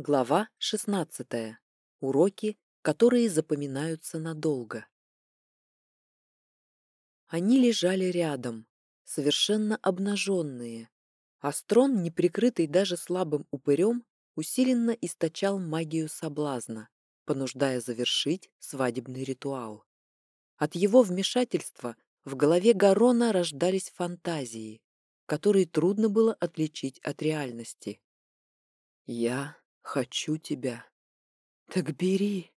Глава 16. Уроки, которые запоминаются надолго. Они лежали рядом, совершенно обнаженные. Астрон, не прикрытый даже слабым упырем, усиленно источал магию соблазна, понуждая завершить свадебный ритуал. От его вмешательства в голове Гарона рождались фантазии, которые трудно было отличить от реальности. «Я Хочу тебя. Так бери.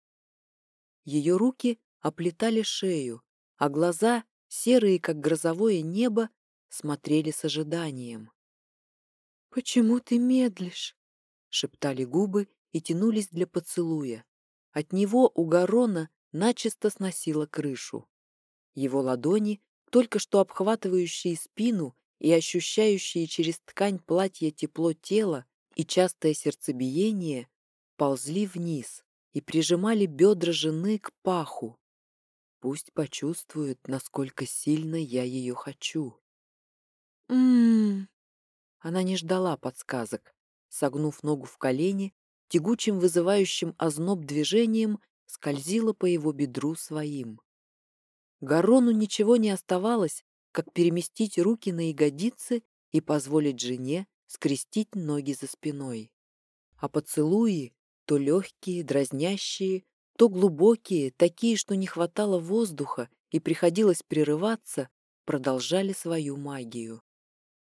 Ее руки оплетали шею, а глаза, серые, как грозовое небо, смотрели с ожиданием. «Почему ты медлишь?» — шептали губы и тянулись для поцелуя. От него у Гарона начисто сносило крышу. Его ладони, только что обхватывающие спину и ощущающие через ткань платья тепло тела, и частое сердцебиение ползли вниз и прижимали бедра жены к паху. Пусть почувствует, насколько сильно я ее хочу. Ммм. Она не ждала подсказок. Согнув ногу в колени, тягучим вызывающим озноб движением скользила по его бедру своим. Гарону ничего не оставалось, как переместить руки на ягодицы и позволить жене скрестить ноги за спиной. А поцелуи, то легкие, дразнящие, то глубокие, такие, что не хватало воздуха и приходилось прерываться, продолжали свою магию.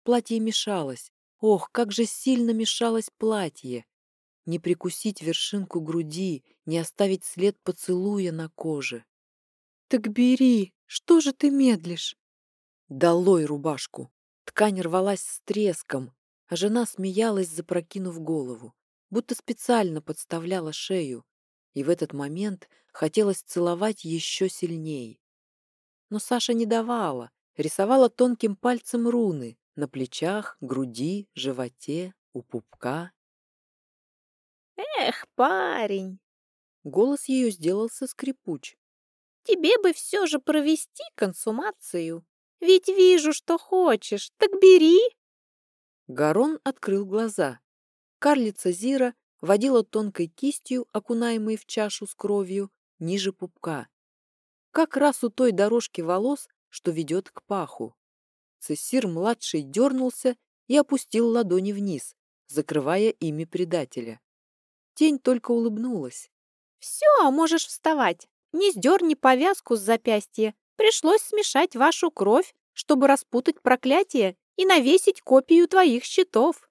Платье мешалось. Ох, как же сильно мешалось платье! Не прикусить вершинку груди, не оставить след поцелуя на коже. «Так бери! Что же ты медлишь?» Долой рубашку! Ткань рвалась с треском, а жена смеялась, запрокинув голову, будто специально подставляла шею, и в этот момент хотелось целовать еще сильней. Но Саша не давала, рисовала тонким пальцем руны на плечах, груди, животе, у пупка. «Эх, парень!» Голос ее сделался скрипуч. «Тебе бы все же провести консумацию. Ведь вижу, что хочешь, так бери!» Гарон открыл глаза. Карлица Зира водила тонкой кистью, окунаемой в чашу с кровью, ниже пупка. Как раз у той дорожки волос, что ведет к паху. Цессир-младший дернулся и опустил ладони вниз, закрывая ими предателя. Тень только улыбнулась. «Все, можешь вставать. Не сдерни повязку с запястья. Пришлось смешать вашу кровь, чтобы распутать проклятие и навесить копию твоих щитов.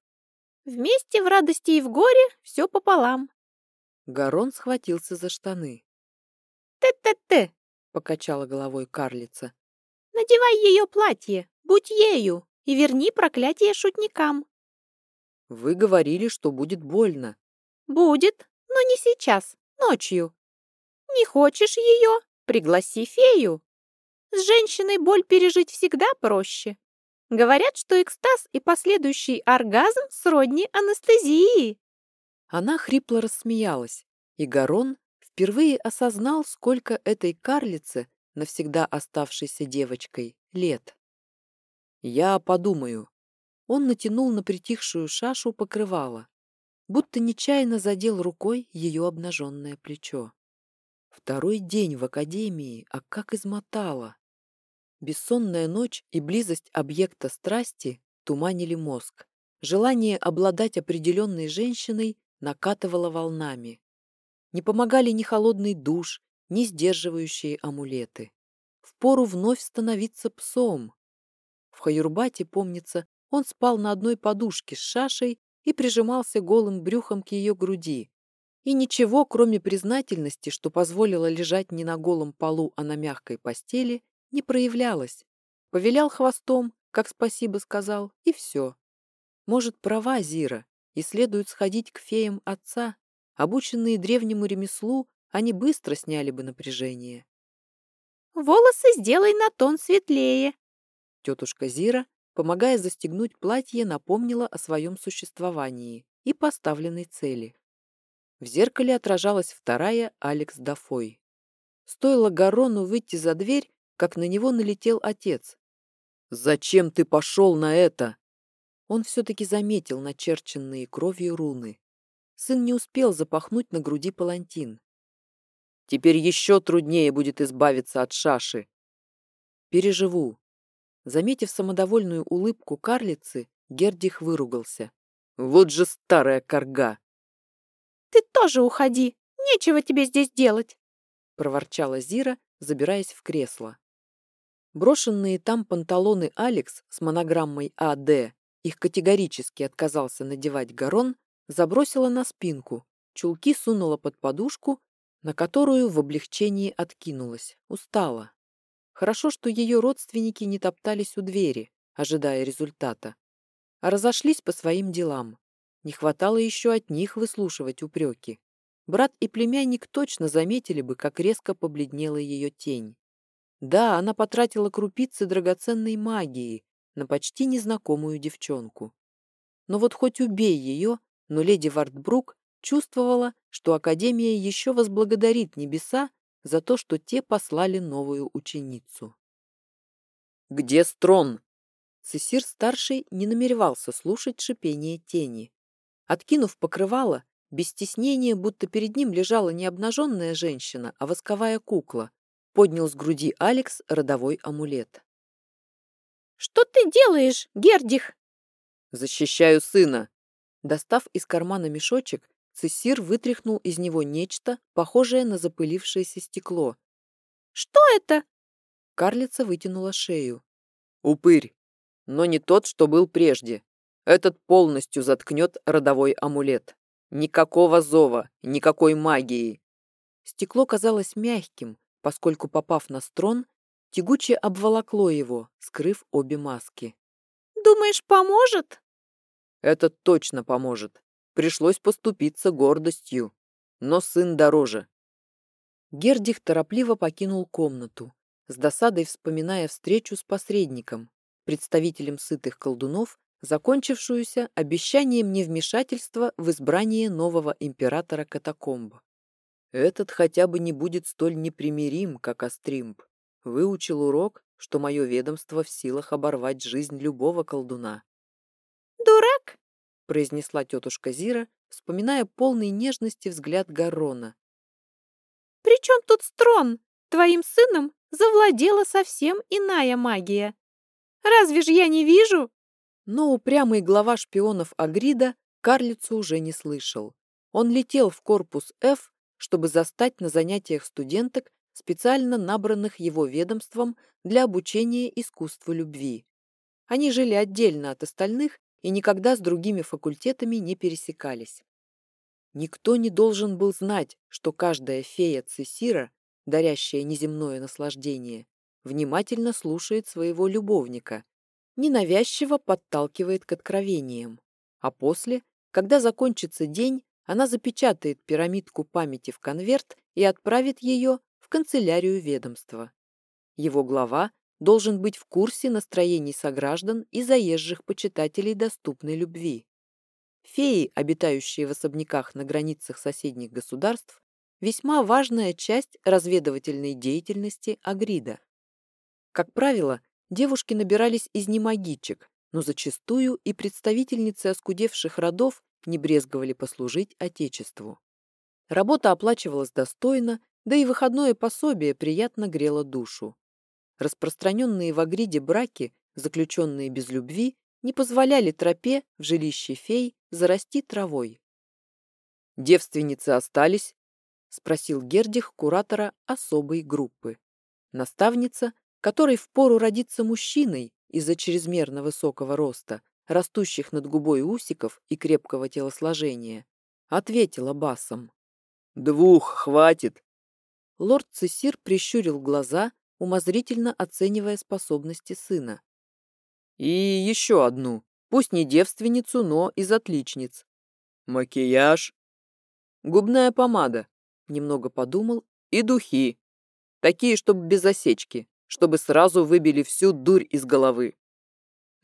Вместе в радости и в горе все пополам. Гарон схватился за штаны. «Ты-ты-ты!» — покачала головой карлица. «Надевай ее платье, будь ею, и верни проклятие шутникам». «Вы говорили, что будет больно». «Будет, но не сейчас, ночью. Не хочешь ее? Пригласи фею. С женщиной боль пережить всегда проще. Говорят, что экстаз и последующий оргазм сродни анестезии. Она хрипло рассмеялась, и Гарон впервые осознал, сколько этой карлице, навсегда оставшейся девочкой, лет. «Я подумаю». Он натянул на притихшую шашу покрывало, будто нечаянно задел рукой ее обнаженное плечо. Второй день в академии, а как измотала. Бессонная ночь и близость объекта страсти туманили мозг. Желание обладать определенной женщиной накатывало волнами. Не помогали ни холодный душ, ни сдерживающие амулеты. Впору вновь становиться псом. В Хаюрбате, помнится, он спал на одной подушке с шашей и прижимался голым брюхом к ее груди. И ничего, кроме признательности, что позволило лежать не на голом полу, а на мягкой постели, не проявлялась. Повилял хвостом, как спасибо сказал, и все. Может, права Зира, и следует сходить к феям отца. Обученные древнему ремеслу, они быстро сняли бы напряжение. «Волосы сделай на тон светлее!» Тетушка Зира, помогая застегнуть платье, напомнила о своем существовании и поставленной цели. В зеркале отражалась вторая Алекс Дафой. Стоило Гарону выйти за дверь, как на него налетел отец. «Зачем ты пошел на это?» Он все-таки заметил начерченные кровью руны. сын не успел запахнуть на груди палантин. «Теперь еще труднее будет избавиться от шаши». «Переживу». Заметив самодовольную улыбку карлицы, Гердих выругался. «Вот же старая корга!» «Ты тоже уходи! Нечего тебе здесь делать!» проворчала Зира, забираясь в кресло. Брошенные там панталоны Алекс с монограммой АД, их категорически отказался надевать Гарон, забросила на спинку, чулки сунула под подушку, на которую в облегчении откинулась, устала. Хорошо, что ее родственники не топтались у двери, ожидая результата, а разошлись по своим делам. Не хватало еще от них выслушивать упреки. Брат и племянник точно заметили бы, как резко побледнела ее тень. Да, она потратила крупицы драгоценной магии на почти незнакомую девчонку. Но вот хоть убей ее, но леди Вартбрук чувствовала, что Академия еще возблагодарит небеса за то, что те послали новую ученицу. «Где Строн?» Цесир-старший не намеревался слушать шипение тени. Откинув покрывало, без стеснения, будто перед ним лежала не обнаженная женщина, а восковая кукла, поднял с груди Алекс родовой амулет. «Что ты делаешь, Гердих?» «Защищаю сына!» Достав из кармана мешочек, Цессир вытряхнул из него нечто, похожее на запылившееся стекло. «Что это?» Карлица вытянула шею. «Упырь, но не тот, что был прежде. Этот полностью заткнет родовой амулет. Никакого зова, никакой магии». Стекло казалось мягким, поскольку, попав на строн, тягуче обволокло его, скрыв обе маски. «Думаешь, поможет?» «Это точно поможет. Пришлось поступиться гордостью. Но сын дороже». Гердих торопливо покинул комнату, с досадой вспоминая встречу с посредником, представителем сытых колдунов, закончившуюся обещанием невмешательства в избрание нового императора катакомб. Этот хотя бы не будет столь непримирим, как Астримб. Выучил урок, что мое ведомство в силах оборвать жизнь любого колдуна. «Дурак!» — произнесла тетушка Зира, вспоминая полный нежности взгляд Гаррона. «При чем тут Строн? Твоим сыном завладела совсем иная магия. Разве ж я не вижу?» Но упрямый глава шпионов Агрида карлицу уже не слышал. Он летел в корпус F чтобы застать на занятиях студенток, специально набранных его ведомством для обучения искусству любви. Они жили отдельно от остальных и никогда с другими факультетами не пересекались. Никто не должен был знать, что каждая фея Цесира, дарящая неземное наслаждение, внимательно слушает своего любовника, ненавязчиво подталкивает к откровениям, а после, когда закончится день, она запечатает пирамидку памяти в конверт и отправит ее в канцелярию ведомства. Его глава должен быть в курсе настроений сограждан и заезжих почитателей доступной любви. Феи, обитающие в особняках на границах соседних государств, весьма важная часть разведывательной деятельности Агрида. Как правило, девушки набирались из немагичек, но зачастую и представительницы оскудевших родов не брезговали послужить Отечеству. Работа оплачивалась достойно, да и выходное пособие приятно грело душу. Распространенные в Агриде браки, заключенные без любви, не позволяли тропе в жилище фей зарасти травой. «Девственницы остались?» — спросил Гердих куратора особой группы. Наставница, которой впору родиться мужчиной из-за чрезмерно высокого роста, растущих над губой усиков и крепкого телосложения, ответила басом. «Двух хватит!» Лорд Цесир прищурил глаза, умозрительно оценивая способности сына. «И еще одну, пусть не девственницу, но из отличниц. Макияж, губная помада, немного подумал, и духи, такие, чтобы без осечки, чтобы сразу выбили всю дурь из головы.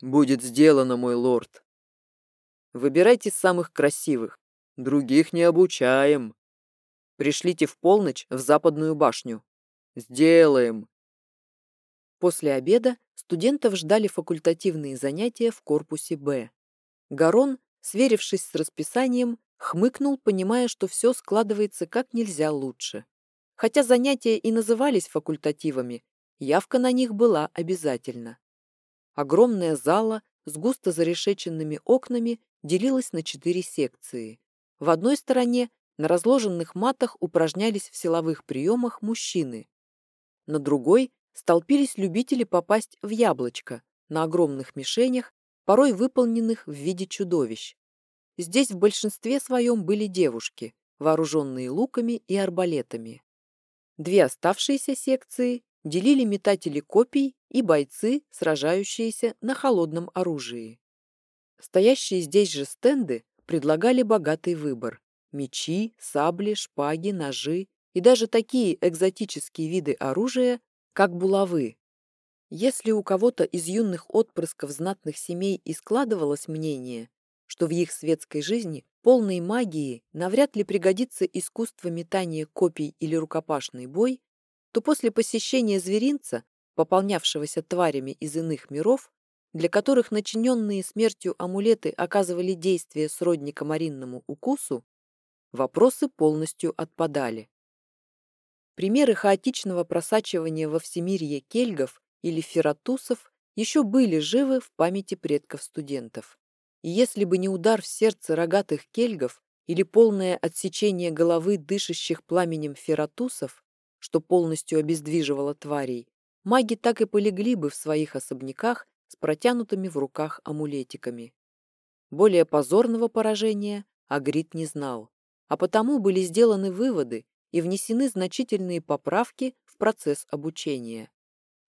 «Будет сделано, мой лорд». «Выбирайте самых красивых. Других не обучаем. Пришлите в полночь в западную башню. Сделаем». После обеда студентов ждали факультативные занятия в корпусе «Б». Гарон, сверившись с расписанием, хмыкнул, понимая, что все складывается как нельзя лучше. Хотя занятия и назывались факультативами, явка на них была обязательна. Огромная зала с густо зарешеченными окнами делилась на четыре секции. В одной стороне на разложенных матах упражнялись в силовых приемах мужчины. На другой столпились любители попасть в яблочко на огромных мишенях, порой выполненных в виде чудовищ. Здесь в большинстве своем были девушки, вооруженные луками и арбалетами. Две оставшиеся секции делили метатели копий и бойцы, сражающиеся на холодном оружии. Стоящие здесь же стенды предлагали богатый выбор – мечи, сабли, шпаги, ножи и даже такие экзотические виды оружия, как булавы. Если у кого-то из юных отпрысков знатных семей и складывалось мнение, что в их светской жизни полной магии навряд ли пригодится искусство метания копий или рукопашный бой, то после посещения зверинца, пополнявшегося тварями из иных миров, для которых начиненные смертью амулеты оказывали действие сродни комаринному укусу, вопросы полностью отпадали. Примеры хаотичного просачивания во всемирье кельгов или фератусов еще были живы в памяти предков студентов. И если бы не удар в сердце рогатых кельгов или полное отсечение головы дышащих пламенем фератусов, что полностью обездвиживало тварей, маги так и полегли бы в своих особняках с протянутыми в руках амулетиками. Более позорного поражения Агрит не знал, а потому были сделаны выводы и внесены значительные поправки в процесс обучения.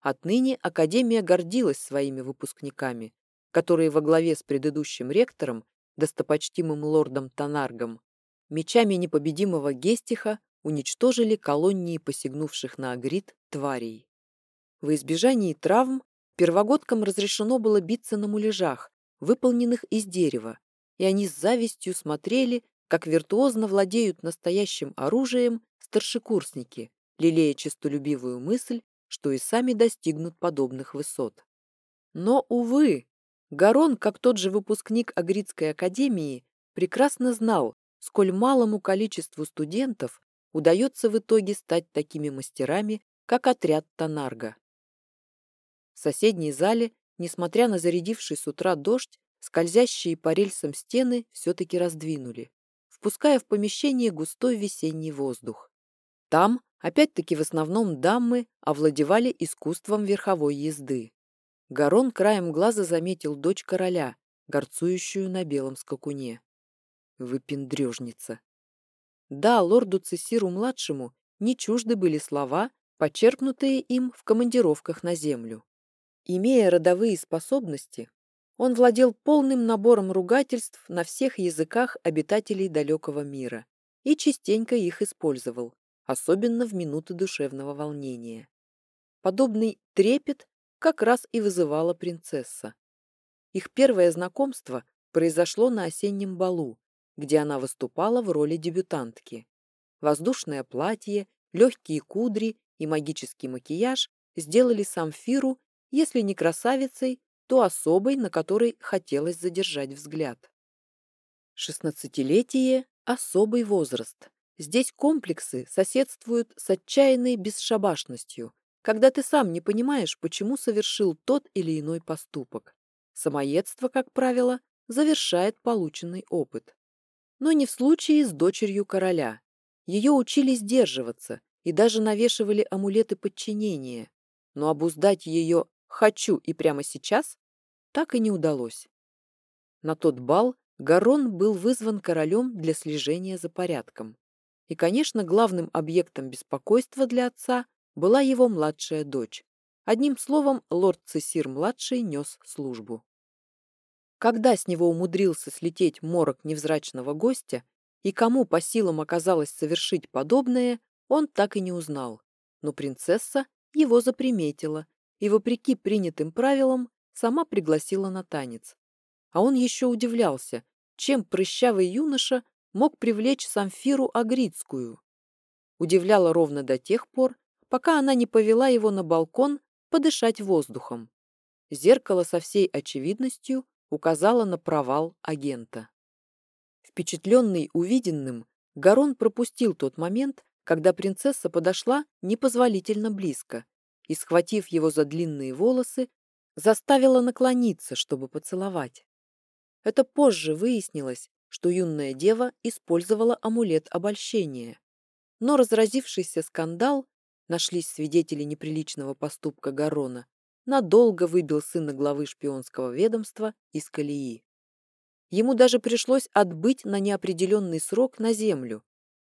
Отныне Академия гордилась своими выпускниками, которые во главе с предыдущим ректором, достопочтимым лордом Танаргом, мечами непобедимого Гестиха уничтожили колонии посягнувших на Агрид тварей. В избежании травм первогодкам разрешено было биться на муляжах, выполненных из дерева, и они с завистью смотрели, как виртуозно владеют настоящим оружием старшекурсники, лелея честолюбивую мысль, что и сами достигнут подобных высот. Но, увы, Гарон, как тот же выпускник Агридской академии, прекрасно знал, сколь малому количеству студентов удается в итоге стать такими мастерами, как отряд Танарга. В соседней зале, несмотря на зарядивший с утра дождь, скользящие по рельсам стены все-таки раздвинули, впуская в помещение густой весенний воздух. Там, опять-таки в основном дамы, овладевали искусством верховой езды. Гарон краем глаза заметил дочь короля, горцующую на белом скакуне. Выпендрежница. Да, лорду Цесиру-младшему не чужды были слова, почерпнутые им в командировках на землю. Имея родовые способности, он владел полным набором ругательств на всех языках обитателей далекого мира и частенько их использовал, особенно в минуты душевного волнения. Подобный трепет как раз и вызывала принцесса. Их первое знакомство произошло на осеннем балу, где она выступала в роли дебютантки. Воздушное платье, легкие кудри и магический макияж сделали Самфиру, если не красавицей, то особой, на которой хотелось задержать взгляд. Шестнадцатилетие – особый возраст. Здесь комплексы соседствуют с отчаянной бесшабашностью, когда ты сам не понимаешь, почему совершил тот или иной поступок. Самоедство, как правило, завершает полученный опыт. Но не в случае с дочерью короля. Ее учили сдерживаться и даже навешивали амулеты подчинения, но обуздать ее «хочу и прямо сейчас» так и не удалось. На тот бал Гарон был вызван королем для слежения за порядком. И, конечно, главным объектом беспокойства для отца была его младшая дочь. Одним словом, лорд Цесир-младший нес службу. Когда с него умудрился слететь морок невзрачного гостя и кому по силам оказалось совершить подобное, он так и не узнал. Но принцесса его заприметила и, вопреки принятым правилам, сама пригласила на танец. А он еще удивлялся, чем прыщавый юноша мог привлечь Самфиру Агрицкую. Удивляло ровно до тех пор, пока она не повела его на балкон подышать воздухом. Зеркало со всей очевидностью указало на провал агента. Впечатленный увиденным, Гарон пропустил тот момент, когда принцесса подошла непозволительно близко и, схватив его за длинные волосы, заставила наклониться, чтобы поцеловать. Это позже выяснилось, что юная дева использовала амулет обольщения. Но разразившийся скандал, нашлись свидетели неприличного поступка Гарона, надолго выбил сына главы шпионского ведомства из колеи. Ему даже пришлось отбыть на неопределенный срок на землю,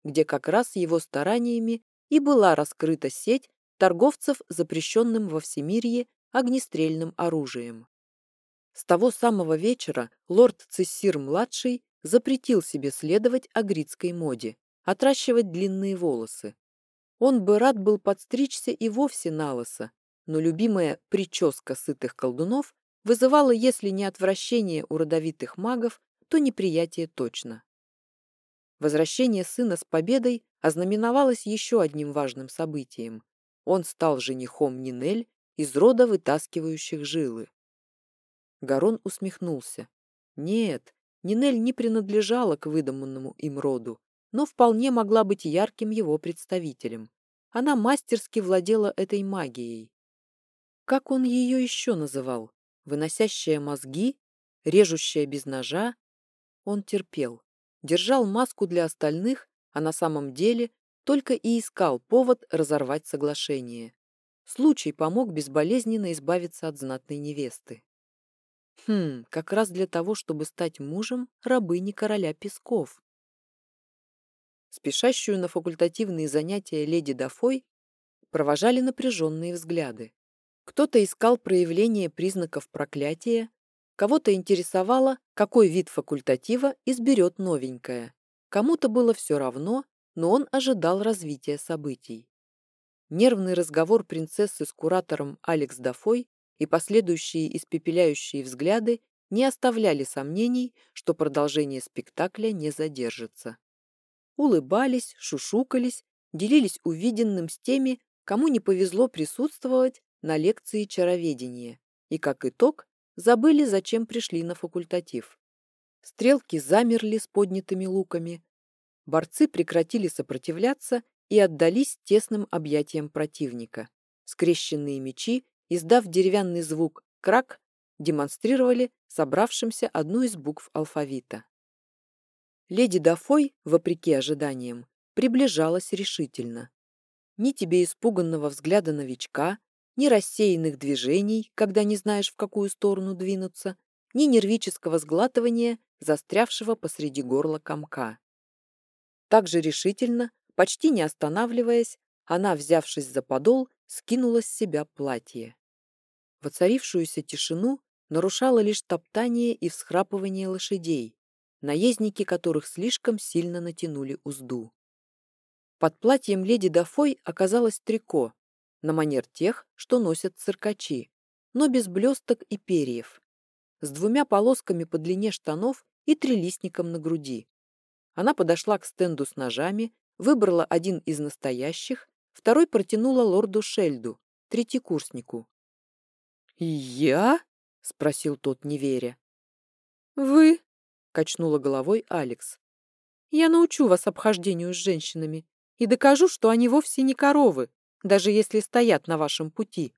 где как раз его стараниями и была раскрыта сеть торговцев запрещенным во всемирье огнестрельным оружием. С того самого вечера лорд Цессир-младший запретил себе следовать агритской моде, отращивать длинные волосы. Он бы рад был подстричься и вовсе на лысо, но любимая прическа сытых колдунов вызывала, если не отвращение у родовитых магов, то неприятие точно. Возвращение сына с победой ознаменовалось еще одним важным событием. Он стал женихом Нинель из рода вытаскивающих жилы. Гарон усмехнулся. Нет, Нинель не принадлежала к выдуманному им роду, но вполне могла быть ярким его представителем. Она мастерски владела этой магией. Как он ее еще называл? Выносящая мозги? Режущая без ножа? Он терпел. Держал маску для остальных, а на самом деле только и искал повод разорвать соглашение. Случай помог безболезненно избавиться от знатной невесты. Хм, как раз для того, чтобы стать мужем рабыни короля Песков. Спешащую на факультативные занятия леди Дафой провожали напряженные взгляды. Кто-то искал проявление признаков проклятия, кого-то интересовало, какой вид факультатива изберет новенькая. Кому-то было все равно, но он ожидал развития событий. Нервный разговор принцессы с куратором Алекс Дафой и последующие испепеляющие взгляды не оставляли сомнений, что продолжение спектакля не задержится. Улыбались, шушукались, делились увиденным с теми, кому не повезло присутствовать на лекции чароведения, и, как итог, забыли, зачем пришли на факультатив. Стрелки замерли с поднятыми луками, борцы прекратили сопротивляться и отдались тесным объятиям противника. Скрещенные мечи, издав деревянный звук «крак», демонстрировали собравшимся одну из букв алфавита. Леди Дафой, вопреки ожиданиям, приближалась решительно. Ни тебе испуганного взгляда новичка, ни рассеянных движений, когда не знаешь, в какую сторону двинуться, ни нервического сглатывания, застрявшего посреди горла комка. Так же решительно Почти не останавливаясь, она, взявшись за подол, скинула с себя платье. Воцарившуюся тишину нарушало лишь топтание и всхрапывание лошадей, наездники которых слишком сильно натянули узду. Под платьем леди Дафой оказалось трико, на манер тех, что носят циркачи, но без блесток и перьев, с двумя полосками по длине штанов и трилистником на груди. Она подошла к стенду с ножами, выбрала один из настоящих, второй протянула лорду Шельду, третьекурснику. «Я?» — спросил тот, не веря. «Вы?» — качнула головой Алекс. «Я научу вас обхождению с женщинами и докажу, что они вовсе не коровы, даже если стоят на вашем пути».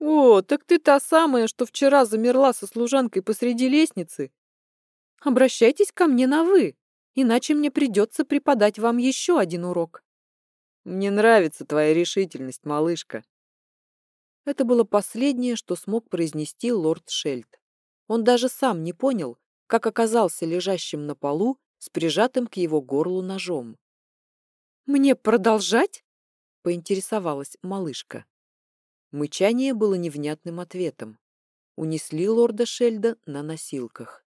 «О, так ты та самая, что вчера замерла со служанкой посреди лестницы. Обращайтесь ко мне на «вы», иначе мне придется преподать вам еще один урок. Мне нравится твоя решительность, малышка. Это было последнее, что смог произнести лорд Шельд. Он даже сам не понял, как оказался лежащим на полу с прижатым к его горлу ножом. «Мне продолжать?» — поинтересовалась малышка. Мычание было невнятным ответом. Унесли лорда Шельда на носилках.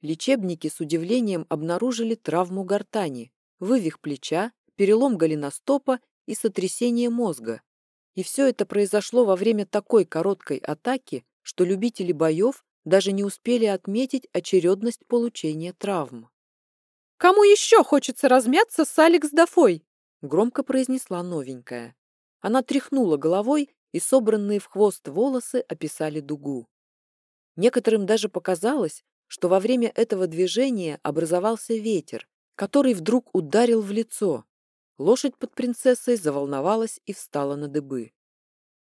Лечебники с удивлением обнаружили травму гортани, вывих плеча, перелом голеностопа и сотрясение мозга. И все это произошло во время такой короткой атаки, что любители боев даже не успели отметить очередность получения травм. «Кому еще хочется размяться с Алекс Дафой?» Громко произнесла новенькая. Она тряхнула головой, и собранные в хвост волосы описали дугу. Некоторым даже показалось, что во время этого движения образовался ветер, который вдруг ударил в лицо. Лошадь под принцессой заволновалась и встала на дыбы.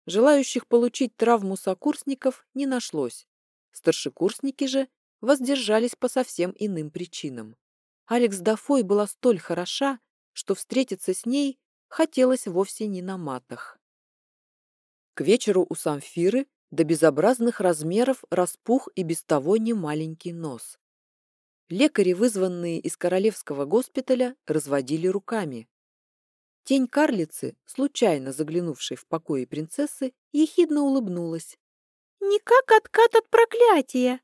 Желающих получить травму сокурсников не нашлось. Старшекурсники же воздержались по совсем иным причинам. Алекс Дафой была столь хороша, что встретиться с ней хотелось вовсе не на матах. К вечеру у Самфиры до безобразных размеров распух и без того немаленький нос. Лекари, вызванные из королевского госпиталя, разводили руками. Тень карлицы, случайно заглянувшей в покои принцессы, ехидно улыбнулась. «Не как откат от проклятия!»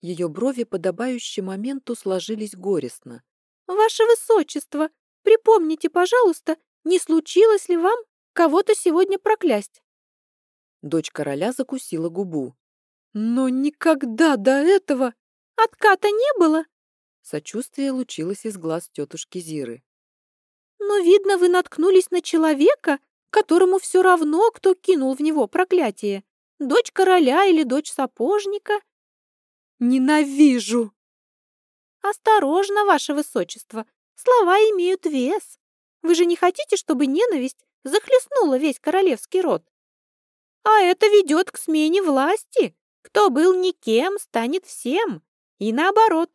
Ее брови, подобающие моменту, сложились горестно. «Ваше высочество, припомните, пожалуйста, не случилось ли вам кого-то сегодня проклясть?» Дочь короля закусила губу. «Но никогда до этого отката не было!» Сочувствие лучилось из глаз тетушки Зиры. «Но, видно, вы наткнулись на человека, которому все равно, кто кинул в него проклятие. Дочь короля или дочь сапожника?» «Ненавижу!» «Осторожно, ваше высочество, слова имеют вес. Вы же не хотите, чтобы ненависть захлестнула весь королевский род? А это ведет к смене власти. Кто был никем, станет всем. И наоборот.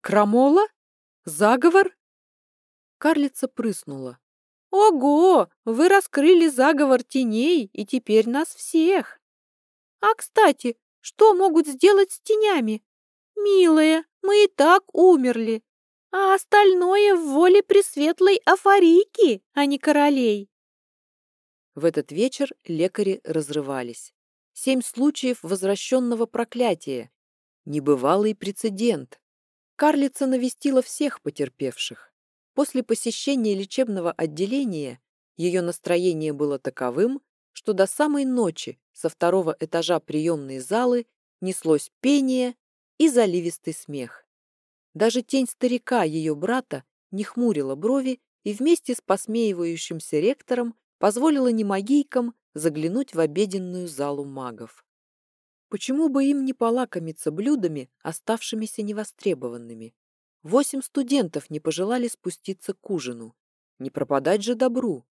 Крамола? Заговор? Карлица прыснула. Ого, вы раскрыли заговор теней, и теперь нас всех. А, кстати, что могут сделать с тенями? Милая, мы и так умерли. А остальное в воле пресветлой Афарики, а не королей. В этот вечер лекари разрывались. Семь случаев возвращенного проклятия. Небывалый прецедент. Карлица навестила всех потерпевших. После посещения лечебного отделения ее настроение было таковым, что до самой ночи со второго этажа приемной залы неслось пение и заливистый смех. Даже тень старика, ее брата, не хмурила брови и вместе с посмеивающимся ректором позволила немагийкам заглянуть в обеденную залу магов. Почему бы им не полакомиться блюдами, оставшимися невостребованными? Восемь студентов не пожелали спуститься к ужину. Не пропадать же добру.